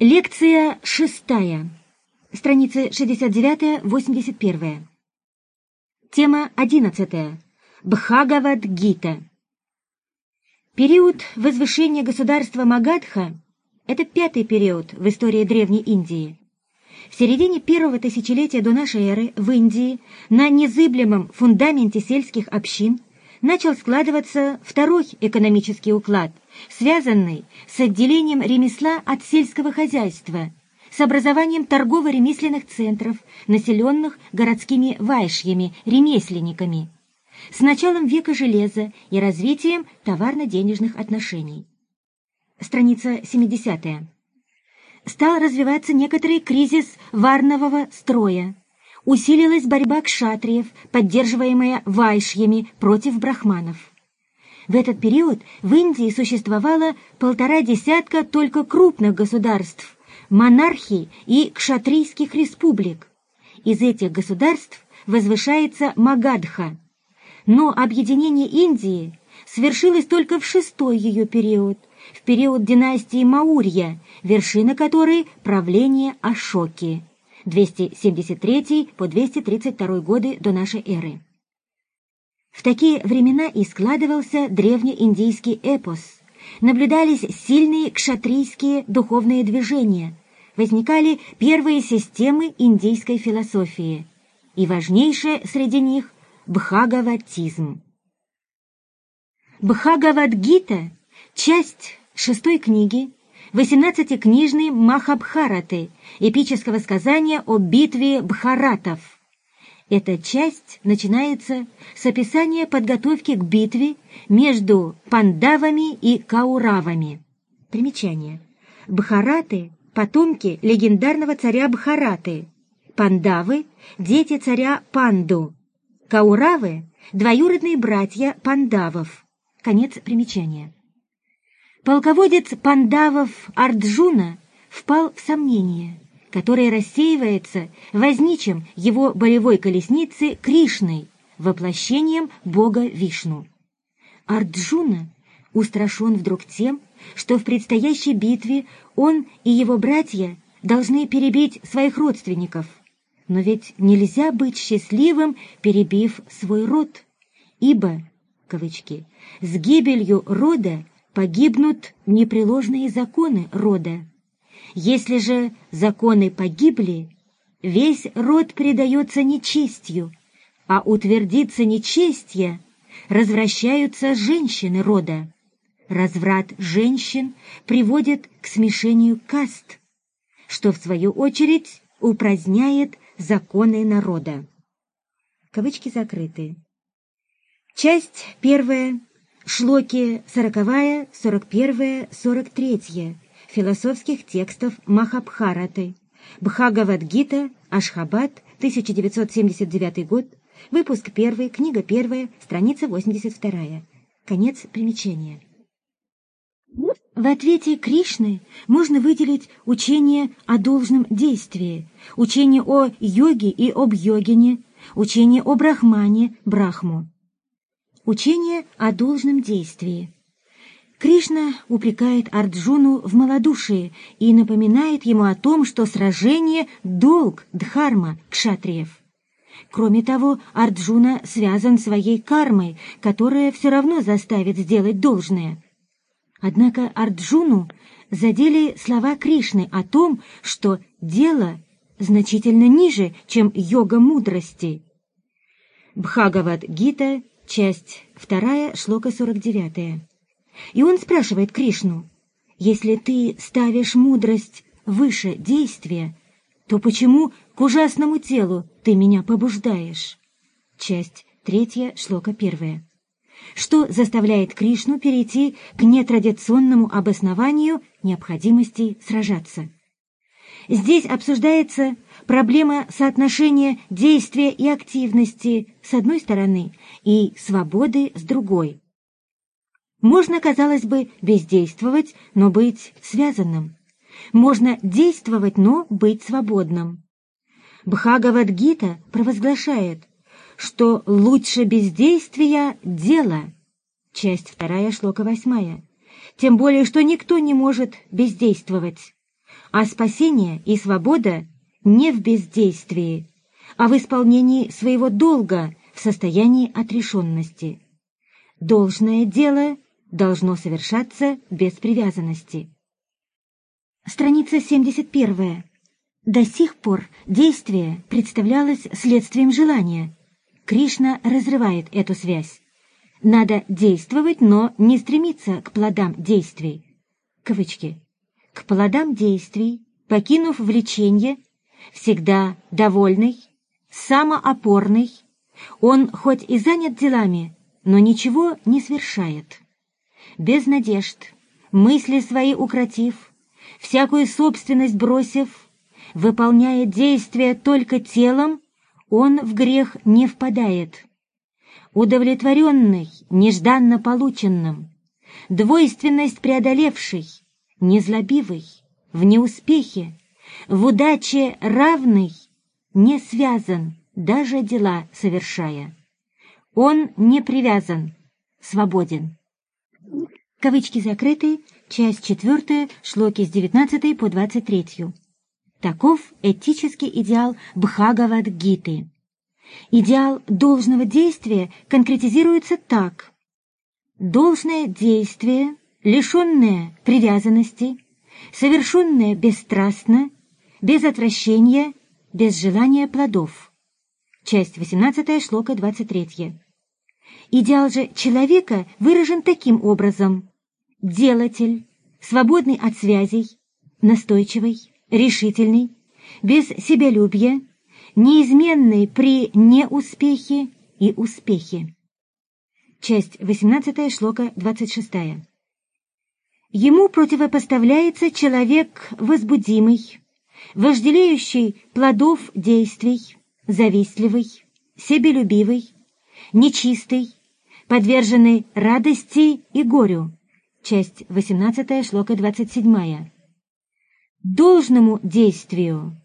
Лекция шестая. Страницы 69-81. Тема одиннадцатая. Бхагавад-гита. Период возвышения государства Магадха – это пятый период в истории Древней Индии. В середине первого тысячелетия до нашей эры в Индии на незыблемом фундаменте сельских общин начал складываться второй экономический уклад, связанный с отделением ремесла от сельского хозяйства, с образованием торгово-ремесленных центров, населенных городскими вайшьями, ремесленниками, с началом века железа и развитием товарно-денежных отношений. Страница 70. Стал развиваться некоторый кризис варнового строя, усилилась борьба кшатриев, поддерживаемая вайшьями против брахманов. В этот период в Индии существовало полтора десятка только крупных государств, монархий и кшатрийских республик. Из этих государств возвышается Магадха. Но объединение Индии свершилось только в шестой ее период, в период династии Маурья, вершина которой – правление Ашоки. 273 по 232 годы до нашей эры. В такие времена и складывался древнеиндийский эпос. Наблюдались сильные кшатрийские духовные движения, возникали первые системы индийской философии, и важнейшее среди них – бхагаватизм. Бхагавадгита – часть шестой книги 18-книжной Махабхараты, эпического сказания о битве Бхаратов. Эта часть начинается с описания подготовки к битве между пандавами и кауравами. Примечание. Бхараты – потомки легендарного царя Бхараты. Пандавы – дети царя Панду. Кауравы – двоюродные братья пандавов. Конец примечания. Полководец пандавов Арджуна впал в сомнение, которое рассеивается возничим его боевой колесницы Кришной, воплощением бога Вишну. Арджуна устрашен вдруг тем, что в предстоящей битве он и его братья должны перебить своих родственников. Но ведь нельзя быть счастливым, перебив свой род, ибо, кавычки, с гибелью рода погибнут непреложные законы рода. Если же законы погибли, весь род предается нечестью, а утвердится нечестье, развращаются женщины рода. Разврат женщин приводит к смешению каст, что, в свою очередь, упраздняет законы народа. Кавычки закрыты. Часть первая шлоки 40, 41, 43 философских текстов Махабхараты, Бхагавадгита, Ашхабад, 1979 год, выпуск 1, книга 1, страница 82. Конец примечания. В ответе Кришны можно выделить учение о должном действии, учение о йоге и об йогине, учение о брахмане, брахму. Учение о должном действии. Кришна упрекает Арджуну в малодушии и напоминает ему о том, что сражение – долг дхарма кшатриев. Кроме того, Арджуна связан своей кармой, которая все равно заставит сделать должное. Однако Арджуну задели слова Кришны о том, что дело значительно ниже, чем йога мудрости. Бхагавад Гита Часть вторая, шлока 49. И он спрашивает Кришну, «Если ты ставишь мудрость выше действия, то почему к ужасному телу ты меня побуждаешь?» Часть третья, шлока первая. Что заставляет Кришну перейти к нетрадиционному обоснованию необходимости сражаться? Здесь обсуждается проблема соотношения действия и активности с одной стороны и свободы с другой. Можно, казалось бы, бездействовать, но быть связанным. Можно действовать, но быть свободным. Бхагавадгита провозглашает, что лучше бездействия – дело. Часть вторая, шлока восьмая. Тем более, что никто не может бездействовать. А спасение и свобода не в бездействии, а в исполнении своего долга в состоянии отрешенности. Должное дело должно совершаться без привязанности. Страница 71. До сих пор действие представлялось следствием желания. Кришна разрывает эту связь. Надо действовать, но не стремиться к плодам действий. Кавычки. К плодам действий, покинув влечение, всегда довольный, самоопорный, он хоть и занят делами, но ничего не свершает. Без надежд, мысли свои укротив, всякую собственность бросив, выполняя действия только телом, он в грех не впадает. Удовлетворенный, нежданно полученным, двойственность преодолевший, незлобивый, в неуспехе, в удаче равный, не связан, даже дела совершая. Он не привязан, свободен. Кавычки закрыты, часть четвертая, шлоки с 19 по 23. Таков этический идеал Бхагавад-гиты. Идеал должного действия конкретизируется так. Должное действие, лишенное привязанности, совершенное бесстрастно, без отвращения, без желания плодов. Часть 18, шлока 23. Идеал же человека выражен таким образом. Делатель, свободный от связей, настойчивый, решительный, без себялюбия, неизменный при неуспехе и успехе. Часть 18 шлока 26. Ему противопоставляется человек возбудимый, вожделеющий плодов действий, завистливый, себелюбивый, нечистый, подверженный радости и горю. Часть 18 шлока 27 должному действию.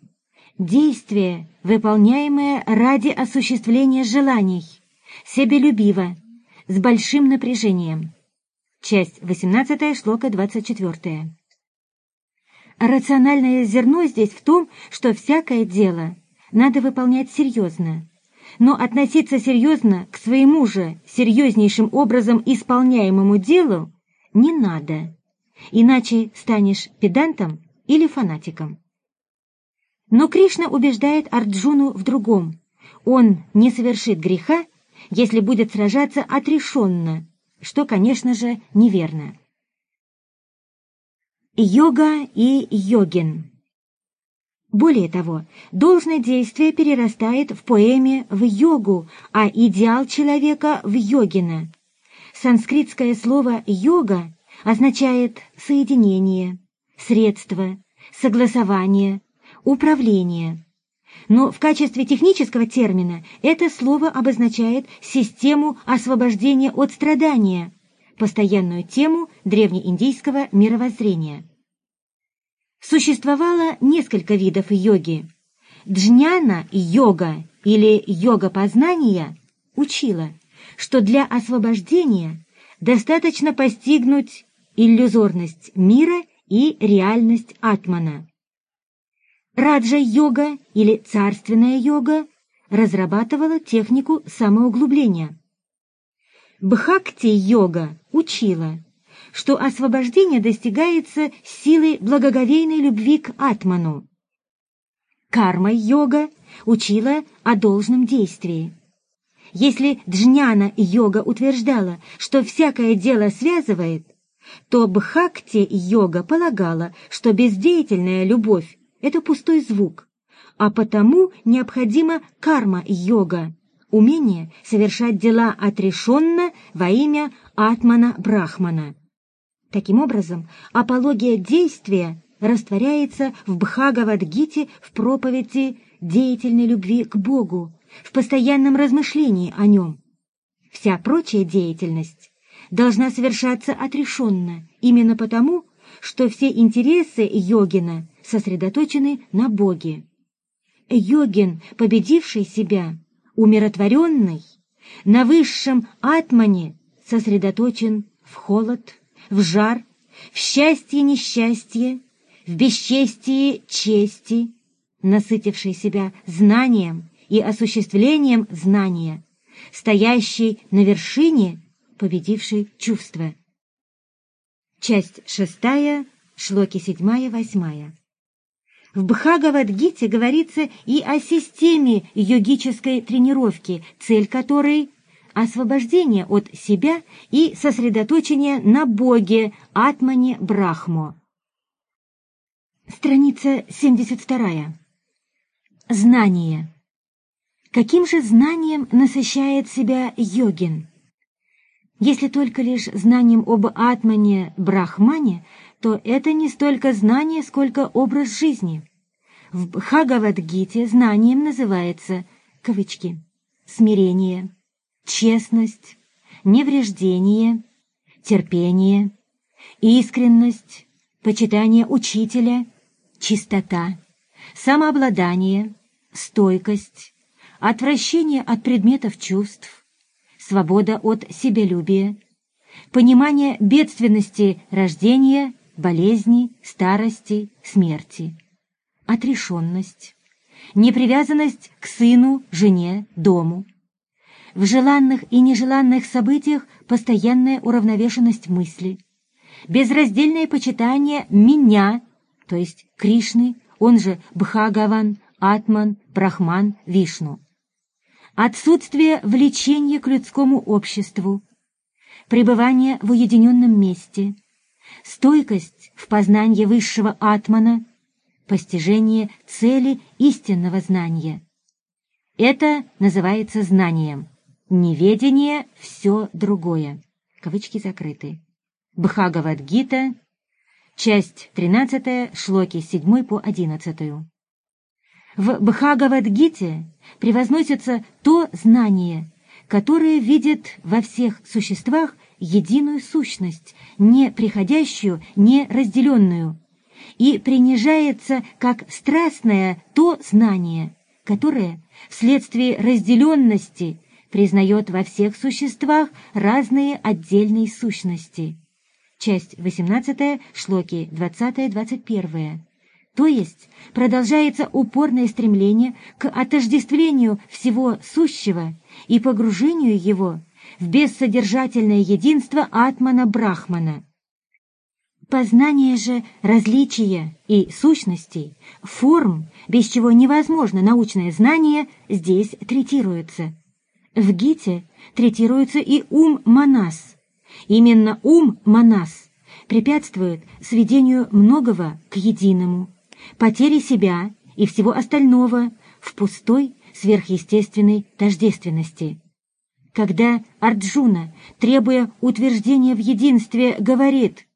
Действие, выполняемое ради осуществления желаний, себелюбиво, с большим напряжением. Часть 18 шлока 24. Рациональное зерно здесь в том, что всякое дело надо выполнять серьезно, но относиться серьезно к своему же серьезнейшим образом исполняемому делу не надо, иначе станешь педантом или фанатиком. Но Кришна убеждает Арджуну в другом. Он не совершит греха, если будет сражаться отрешенно, что, конечно же, неверно. Йога и йогин Более того, должное действие перерастает в поэме в йогу, а идеал человека в йогина. Санскритское слово «йога» означает «соединение», средства, согласование, управление. Но в качестве технического термина это слово обозначает систему освобождения от страдания, постоянную тему древнеиндийского мировоззрения. Существовало несколько видов йоги. Джняна-йога или йога познания учила, что для освобождения достаточно постигнуть иллюзорность мира и реальность атмана. Раджа-йога или царственная йога разрабатывала технику самоуглубления. Бхакти-йога учила, что освобождение достигается силой благоговейной любви к атману. Карма-йога учила о должном действии. Если джняна-йога утверждала, что всякое дело связывает, то Бхакти-йога полагала, что бездеятельная любовь — это пустой звук, а потому необходима карма-йога, умение совершать дела отрешенно во имя Атмана-Брахмана. Таким образом, апология действия растворяется в Бхагавадгите в проповеди деятельной любви к Богу, в постоянном размышлении о нем. Вся прочая деятельность должна совершаться отрешенно, именно потому, что все интересы йогина сосредоточены на Боге. Йогин, победивший себя, умиротворенный, на высшем атмане сосредоточен в холод, в жар, в счастье-несчастье, в бесчестии чести, насытивший себя знанием и осуществлением знания, стоящий на вершине, победивший чувства. Часть шестая, шлоки седьмая, восьмая. В Бхагавадгите говорится и о системе йогической тренировки, цель которой – освобождение от себя и сосредоточение на Боге, Атмане Брахмо. Страница 72. Знание. Каким же знанием насыщает себя йогин? Если только лишь знанием об Атмане Брахмане, то это не столько знание, сколько образ жизни. В Бхагавадгите знанием называется, кавычки, смирение, честность, невреждение, терпение, искренность, почитание учителя, чистота, самообладание, стойкость, отвращение от предметов чувств, свобода от себялюбия, понимание бедственности рождения, болезни, старости, смерти, отрешенность, непривязанность к сыну, жене, дому. В желанных и нежеланных событиях постоянная уравновешенность мысли, безраздельное почитание «меня», то есть Кришны, он же Бхагаван, Атман, Брахман, Вишну. Отсутствие влечения к людскому обществу, пребывание в уединенном месте, стойкость в познании высшего Атмана, постижение цели истинного знания. Это называется знанием. Неведение — все другое. Кавычки закрыты. Бхагавадгита, часть 13, шлоки 7 по 11. В Бхагавадгите превозносится то знание, которое видит во всех существах единую сущность, не приходящую, не разделенную, и принижается как страстное то знание, которое вследствие разделенности признает во всех существах разные отдельные сущности. Часть 18, шлоки 20-21 то есть продолжается упорное стремление к отождествлению всего сущего и погружению его в бессодержательное единство Атмана-Брахмана. Познание же различия и сущностей, форм, без чего невозможно научное знание, здесь третируется. В Гите третируется и ум Манас. Именно ум Манас препятствует сведению многого к единому, потери себя и всего остального в пустой сверхъестественной тождественности. Когда Арджуна, требуя утверждения в единстве, говорит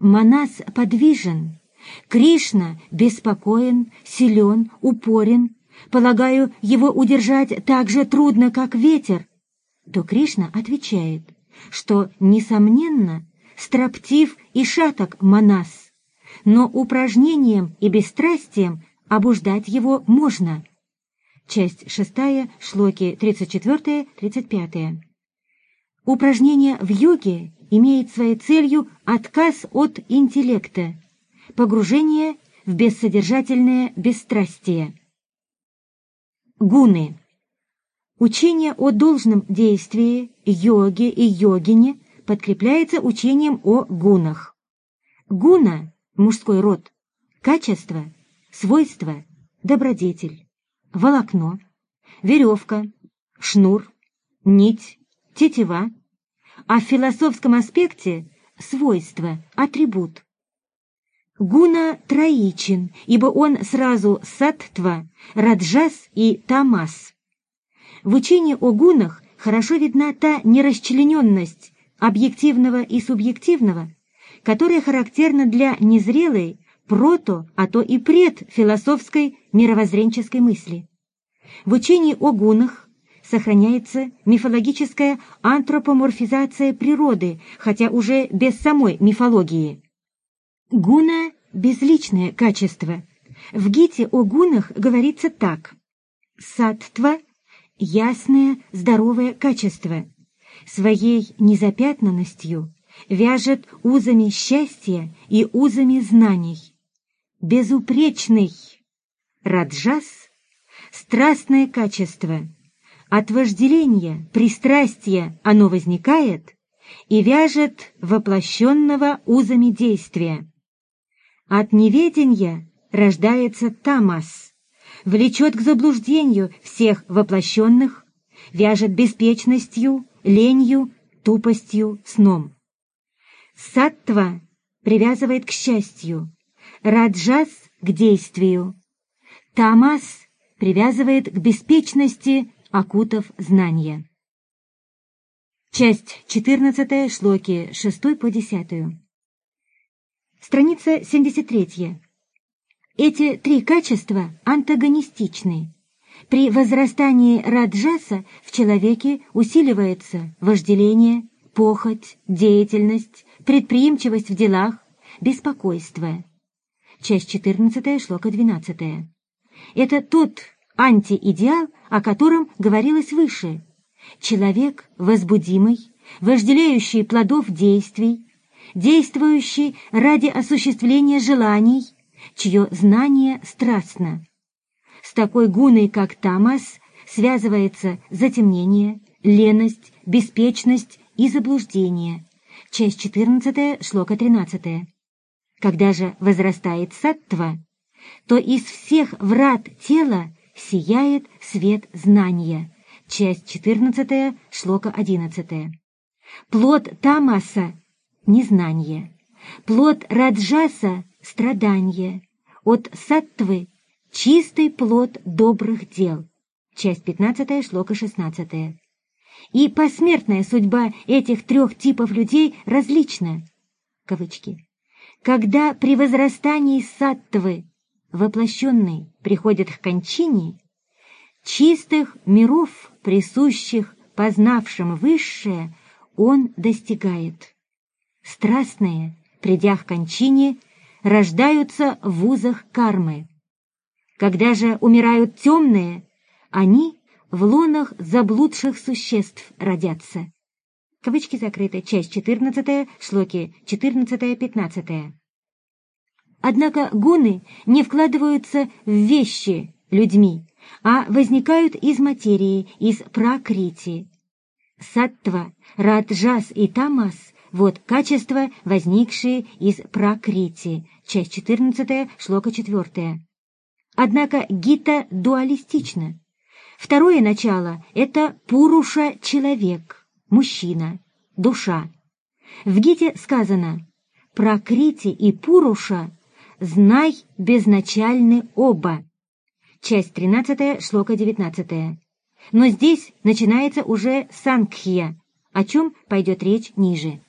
«Манас подвижен», Кришна беспокоен, силен, упорен, полагаю, его удержать так же трудно, как ветер, то Кришна отвечает, что, несомненно, строптив и шаток Манас, но упражнением и бесстрастием обуждать его можно. Часть шестая, шлоки 34-35. Упражнение в йоге имеет своей целью отказ от интеллекта, погружение в бессодержательное бесстрастие. Гуны. Учение о должном действии, йоге и йогине подкрепляется учением о гунах. Гуна мужской род, качество, свойство, добродетель, волокно, веревка, шнур, нить, тетива, а в философском аспекте свойство, атрибут. Гуна троичен, ибо он сразу саттва, раджас и тамас. В учении о гунах хорошо видна та нерасчлененность объективного и субъективного, которая характерна для незрелой, прото, а то и предфилософской мировоззренческой мысли. В учении о гунах сохраняется мифологическая антропоморфизация природы, хотя уже без самой мифологии. Гуна – безличное качество. В Гите о гунах говорится так. Саттва – ясное, здоровое качество. Своей незапятнанностью вяжет узами счастья и узами знаний. Безупречный. Раджас — страстное качество. От вожделения, пристрастия оно возникает и вяжет воплощенного узами действия. От неведения рождается тамас, влечет к заблуждению всех воплощенных, вяжет беспечностью, ленью, тупостью, сном. Саттва привязывает к счастью, раджас — к действию, тамас привязывает к беспечности, окутав знания. Часть 14, шлоки 6 по 10. Страница 73. Эти три качества антагонистичны. При возрастании раджаса в человеке усиливается вожделение, похоть, деятельность, предприимчивость в делах, беспокойство. Часть 14, шлока 12. Это тот антиидеал, о котором говорилось выше. Человек возбудимый, вожделеющий плодов действий, действующий ради осуществления желаний, чье знание страстно. С такой гуной, как Тамас, связывается затемнение, леность, беспечность и заблуждение. Часть 14, шлока 13. Когда же возрастает саттва, то из всех врат тела сияет свет знания. Часть 14, шлока 11. Плод Тамаса — незнание. Плод Раджаса — страдание. От саттвы — чистый плод добрых дел. Часть 15, шлока 16. И посмертная судьба этих трех типов людей различна. Кавычки. Когда при возрастании саттвы воплощенный приходит к кончине, чистых миров, присущих познавшим высшее, он достигает. Страстные, придя к кончине, рождаются в вузах кармы. Когда же умирают темные, они в лунах заблудших существ родятся. Кавычки закрыты. Часть 14, шлоки 14-15. Однако гуны не вкладываются в вещи людьми, а возникают из материи, из пракрити. Саттва, раджас и тамас – вот качества, возникшие из пракрити. Часть 14, шлока 4. Однако гита дуалистична. Второе начало – это пуруша-человек, мужчина, душа. В гите сказано «пракрити и пуруша знай безначальны оба». Часть 13, шлока 19. Но здесь начинается уже Сангхья, о чем пойдет речь ниже.